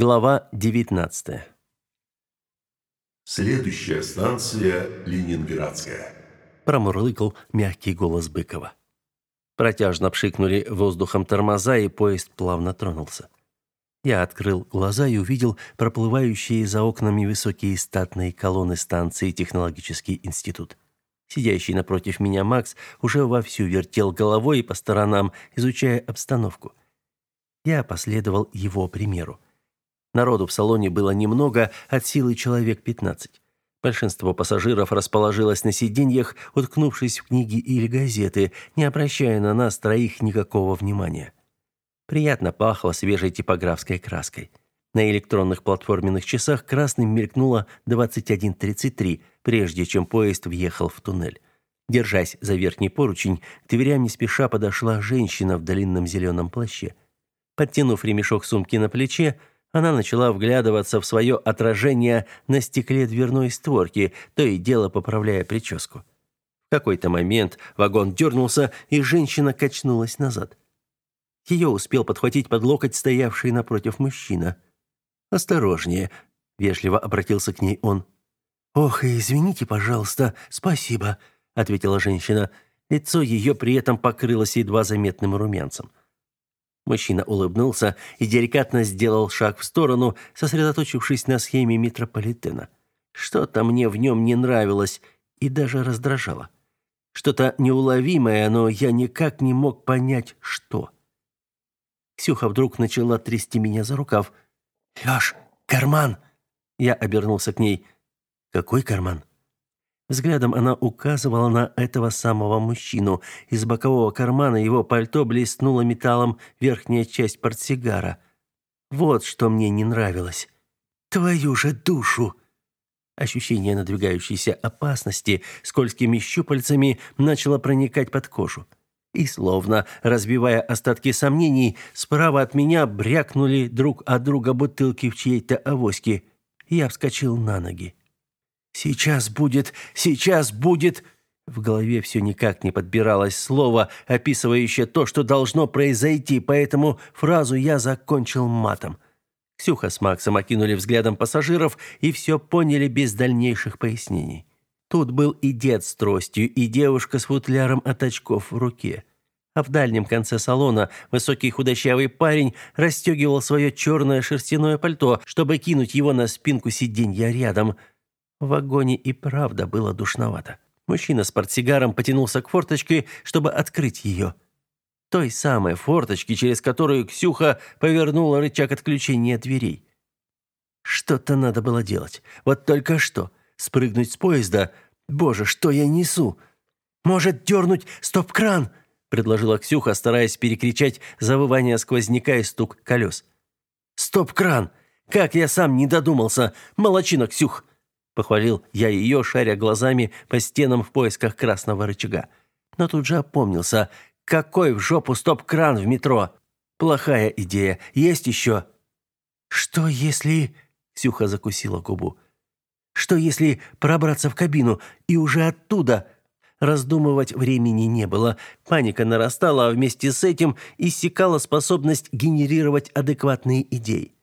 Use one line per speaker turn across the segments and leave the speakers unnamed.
Глава 19.
Следующая станция Ленинградская.
Промурлыкал мягкий голос Быкова. Протяжно пшикнули воздухом тормоза, и поезд плавно тронулся. Я открыл глаза и увидел проплывающие за окнами высокие статные колонны станции Технологический институт. Сидящий напротив меня Макс уже вовсю вертел головой по сторонам, изучая обстановку. Я последовал его примеру. Народу в салоне было немного, от силы человек 15. Большинство пассажиров расположилось на сиденьях, уткнувшись в книги или газеты, не обращая на нас троих никакого внимания. Приятно пахло свежей типографской краской. На электронных платформенных часах красным мелькнуло 21:33, прежде чем поезд въехал в туннель. Держась за верхний поручень, к дверям не спеша подошла женщина в длинном зеленом плаще. Подтянув ремешок сумки на плече, она начала вглядываться в свое отражение на стекле дверной створки, то и дело поправляя прическу. В какой-то момент вагон дернулся, и женщина качнулась назад. Ее успел подхватить под локоть стоявший напротив мужчина. «Осторожнее», — вежливо обратился к ней он. «Ох, извините, пожалуйста, спасибо», — ответила женщина. Лицо ее при этом покрылось едва заметным румянцем. Мужчина улыбнулся и деликатно сделал шаг в сторону, сосредоточившись на схеме метрополитена. Что-то мне в нем не нравилось и даже раздражало. Что-то неуловимое, но я никак не мог понять, что. Ксюха вдруг начала трясти меня за рукав. «Лёш, карман!» Я обернулся к ней. «Какой карман?» Взглядом она указывала на этого самого мужчину. Из бокового кармана его пальто блеснула металлом верхняя часть портсигара. Вот что мне не нравилось. Твою же душу! Ощущение надвигающейся опасности скользкими щупальцами начало проникать под кожу. И словно разбивая остатки сомнений, справа от меня брякнули друг от друга бутылки в чьей-то авоське. Я вскочил на ноги. Сейчас будет, сейчас будет. В голове все никак не подбиралось слово, описывающее то, что должно произойти, поэтому фразу я закончил матом. Ксюха с Максом окинули взглядом пассажиров и все поняли без дальнейших пояснений. Тут был и дед с тростью, и девушка с футляром от очков в руке. А в дальнем конце салона высокий худощавый парень расстегивал свое черное шерстяное пальто, чтобы кинуть его на спинку сиденья рядом – в вагоне и правда было душновато. Мужчина с портсигаром потянулся к форточке, чтобы открыть ее. Той самой форточке, через которую Ксюха повернула рычаг отключения дверей. Что-то надо было делать. Вот только что. Спрыгнуть с поезда. Боже, что я несу? Может, дернуть стоп-кран? предложила Ксюха, стараясь перекричать завывание сквозняка и стук колес. Стоп-кран! Как я сам не додумался! Молодчина, Ксюх! Похвалил я ее, шаря глазами по стенам в поисках красного рычага. Но тут же опомнился. Какой в жопу стоп-кран в метро? Плохая идея. Есть еще? Что если... Ксюха закусила губу. Что если пробраться в кабину и уже оттуда... Раздумывать времени не было. Паника нарастала, а вместе с этим иссякала способность генерировать адекватные идеи.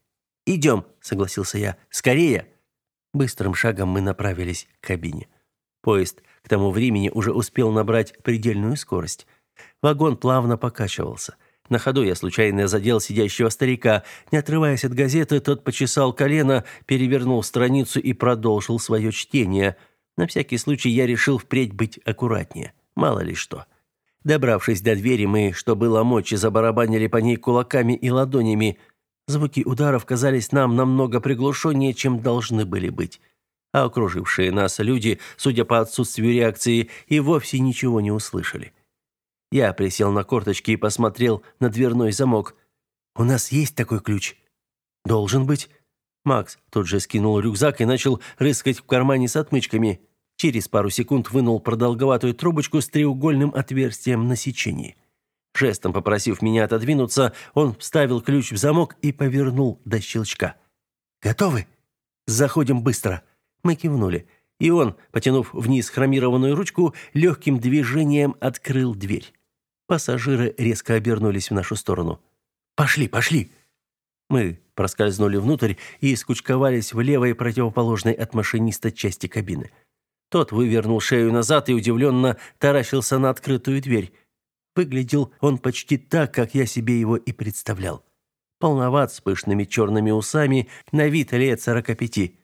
«Идем», — согласился я. «Скорее!» Быстрым шагом мы направились к кабине. Поезд к тому времени уже успел набрать предельную скорость. Вагон плавно покачивался. На ходу я случайно задел сидящего старика. Не отрываясь от газеты, тот почесал колено, перевернул страницу и продолжил свое чтение. На всякий случай я решил впредь быть аккуратнее. Мало ли что. Добравшись до двери, мы, что было мочи, забарабанили по ней кулаками и ладонями – Звуки ударов казались нам намного приглушеннее, чем должны были быть. А окружившие нас люди, судя по отсутствию реакции, и вовсе ничего не услышали. Я присел на корточки и посмотрел на дверной замок. «У нас есть такой ключ?» «Должен быть». Макс тут же скинул рюкзак и начал рыскать в кармане с отмычками. Через пару секунд вынул продолговатую трубочку с треугольным отверстием на сечении. Жестом попросив меня отодвинуться, он вставил ключ в замок и повернул до щелчка. «Готовы? Заходим быстро!» Мы кивнули, и он, потянув вниз хромированную ручку, легким движением открыл дверь. Пассажиры резко обернулись в нашу сторону. «Пошли, пошли!» Мы проскользнули внутрь и скучковались в левой противоположной от машиниста части кабины. Тот вывернул шею назад и удивленно таращился на открытую дверь. Выглядел он почти так, как я себе его и представлял. Полноват, с пышными черными усами, на вид лет сорока пяти.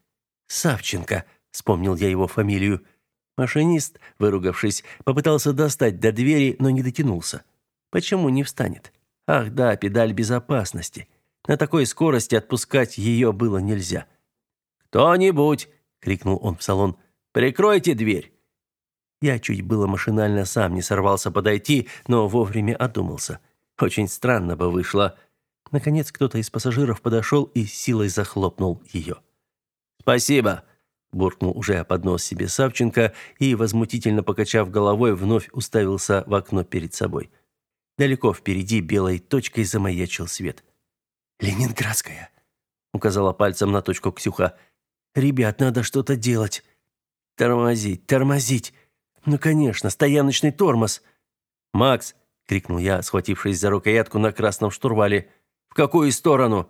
«Савченко», — вспомнил я его фамилию. Машинист, выругавшись, попытался достать до двери, но не дотянулся. Почему не встанет? Ах да, педаль безопасности. На такой скорости отпускать ее было нельзя. «Кто-нибудь!» — крикнул он в салон. «Прикройте дверь!» Я чуть было машинально сам не сорвался подойти, но вовремя одумался. Очень странно бы вышло. Наконец кто-то из пассажиров подошел и силой захлопнул ее. «Спасибо!» – буркнул уже под нос себе Савченко и, возмутительно покачав головой, вновь уставился в окно перед собой. Далеко впереди белой точкой замаячил свет. «Ленинградская», — указала пальцем на точку Ксюха. «Ребят, надо что-то делать. Тормозить, тормозить. Ну, конечно, стояночный тормоз». «Макс!» — крикнул я, схватившись за рукоятку на красном штурвале. «В какую сторону?»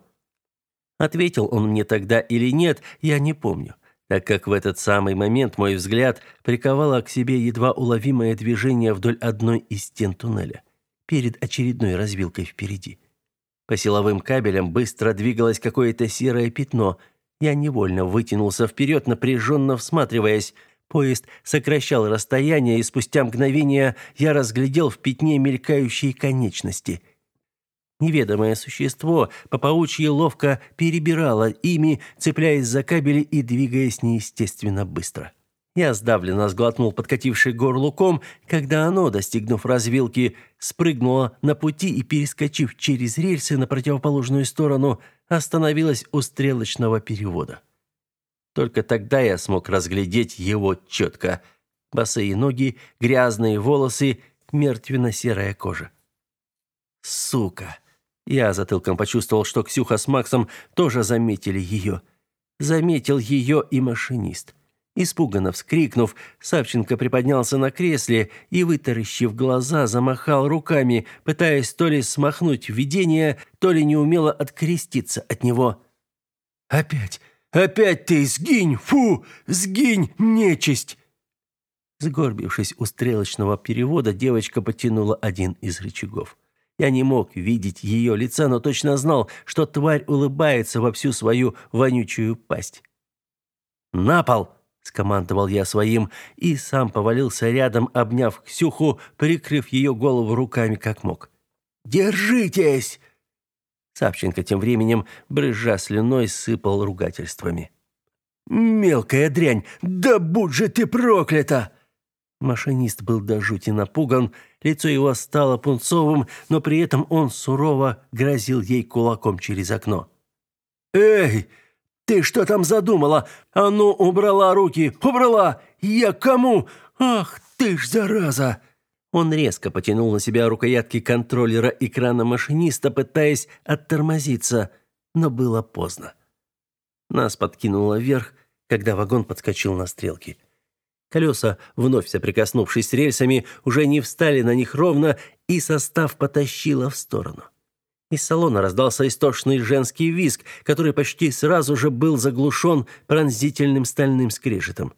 Ответил он мне тогда или нет, я не помню, так как в этот самый момент мой взгляд приковало к себе едва уловимое движение вдоль одной из стен туннеля, перед очередной развилкой впереди. По силовым кабелям быстро двигалось какое-то серое пятно. Я невольно вытянулся вперед, напряженно всматриваясь. Поезд сокращал расстояние, и спустя мгновение я разглядел в пятне мелькающие конечности. Неведомое существо по паучьи ловко перебирало ими, цепляясь за кабели и двигаясь неестественно быстро. Я сдавленно сглотнул подкативший горлуком, когда оно, достигнув развилки, спрыгнуло на пути и, перескочив через рельсы на противоположную сторону, остановилось у стрелочного перевода. Только тогда я смог разглядеть его четко. Босые ноги, грязные волосы, мертвенно-серая кожа. Сука! Я затылком почувствовал, что Ксюха с Максом тоже заметили ее. Заметил ее и машинист. Испуганно вскрикнув, Савченко приподнялся на кресле и, вытаращив глаза, замахал руками, пытаясь то ли смахнуть видение, то ли неумело откреститься от него. «Опять! Опять ты! Сгинь! Фу! Сгинь, нечисть!» Сгорбившись у стрелочного перевода, девочка потянула один из рычагов. Я не мог видеть ее лица, но точно знал, что тварь улыбается во всю свою вонючую пасть. «На пол!» скомандовал я своим и сам повалился рядом, обняв Ксюху, прикрыв ее голову руками как мог. Держитесь! Савченко тем временем, брызжа слюной, сыпал ругательствами. «Мелкая дрянь! Да будь же ты проклята!» Машинист был до жути напуган, лицо его стало пунцовым, но при этом он сурово грозил ей кулаком через окно. «Эй, ты что там задумала? А ну, убрала руки! Убрала! Я кому? Ах, ты ж зараза!» Он резко потянул на себя рукоятки контроллера экрана машиниста, пытаясь оттормозиться, но было поздно. Нас подкинуло вверх, когда вагон подскочил на стрелки. Колеса, вновь соприкоснувшись с рельсами, уже не встали на них ровно, и состав потащило в сторону. Из салона раздался истошный женский визг, который почти сразу же был заглушен пронзительным стальным скрежетом.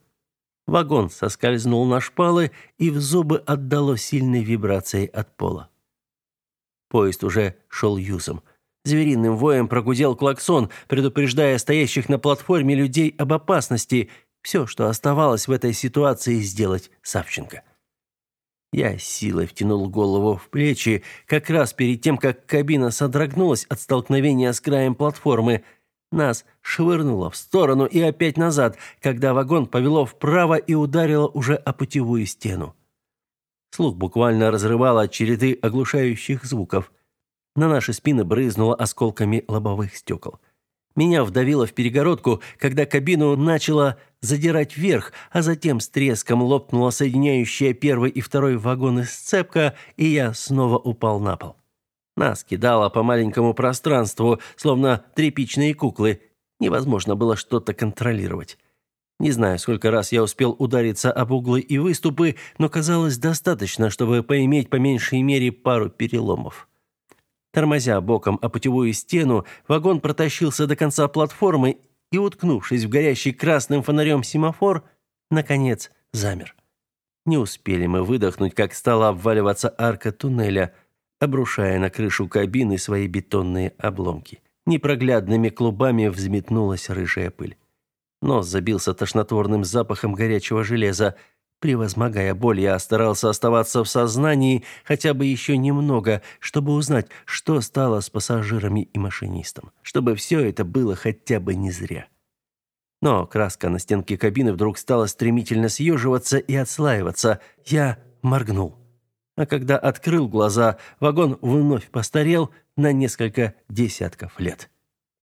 Вагон соскользнул на шпалы, и в зубы отдало сильной вибрацией от пола. Поезд уже шел юзом. Звериным воем прогудел клаксон, предупреждая стоящих на платформе людей об опасности. Все, что оставалось в этой ситуации, сделать Савченко. Я силой втянул голову в плечи, как раз перед тем, как кабина содрогнулась от столкновения с краем платформы. Нас швырнуло в сторону и опять назад, когда вагон повело вправо и ударило уже о путевую стену. Слух буквально разрывало череды оглушающих звуков. На наши спины брызнуло осколками лобовых стекол. Меня вдавило в перегородку, когда кабину начало задирать вверх, а затем с треском лопнула соединяющая первый и второй вагоны сцепка, и я снова упал на пол. Нас кидало по маленькому пространству, словно тряпичные куклы. Невозможно было что-то контролировать. Не знаю, сколько раз я успел удариться об углы и выступы, но казалось достаточно, чтобы поиметь по меньшей мере пару переломов. Тормозя боком о путевую стену, вагон протащился до конца платформы и, уткнувшись в горящий красным фонарем семафор, наконец замер. Не успели мы выдохнуть, как стала обваливаться арка туннеля, обрушая на крышу кабины свои бетонные обломки. Непроглядными клубами взметнулась рыжая пыль. Нос забился тошнотворным запахом горячего железа. Превозмогая боль, я старался оставаться в сознании хотя бы еще немного, чтобы узнать, что стало с пассажирами и машинистом. Чтобы все это было хотя бы не зря. Но краска на стенке кабины вдруг стала стремительно съеживаться и отслаиваться. Я моргнул. А когда открыл глаза, вагон вновь постарел на несколько десятков лет.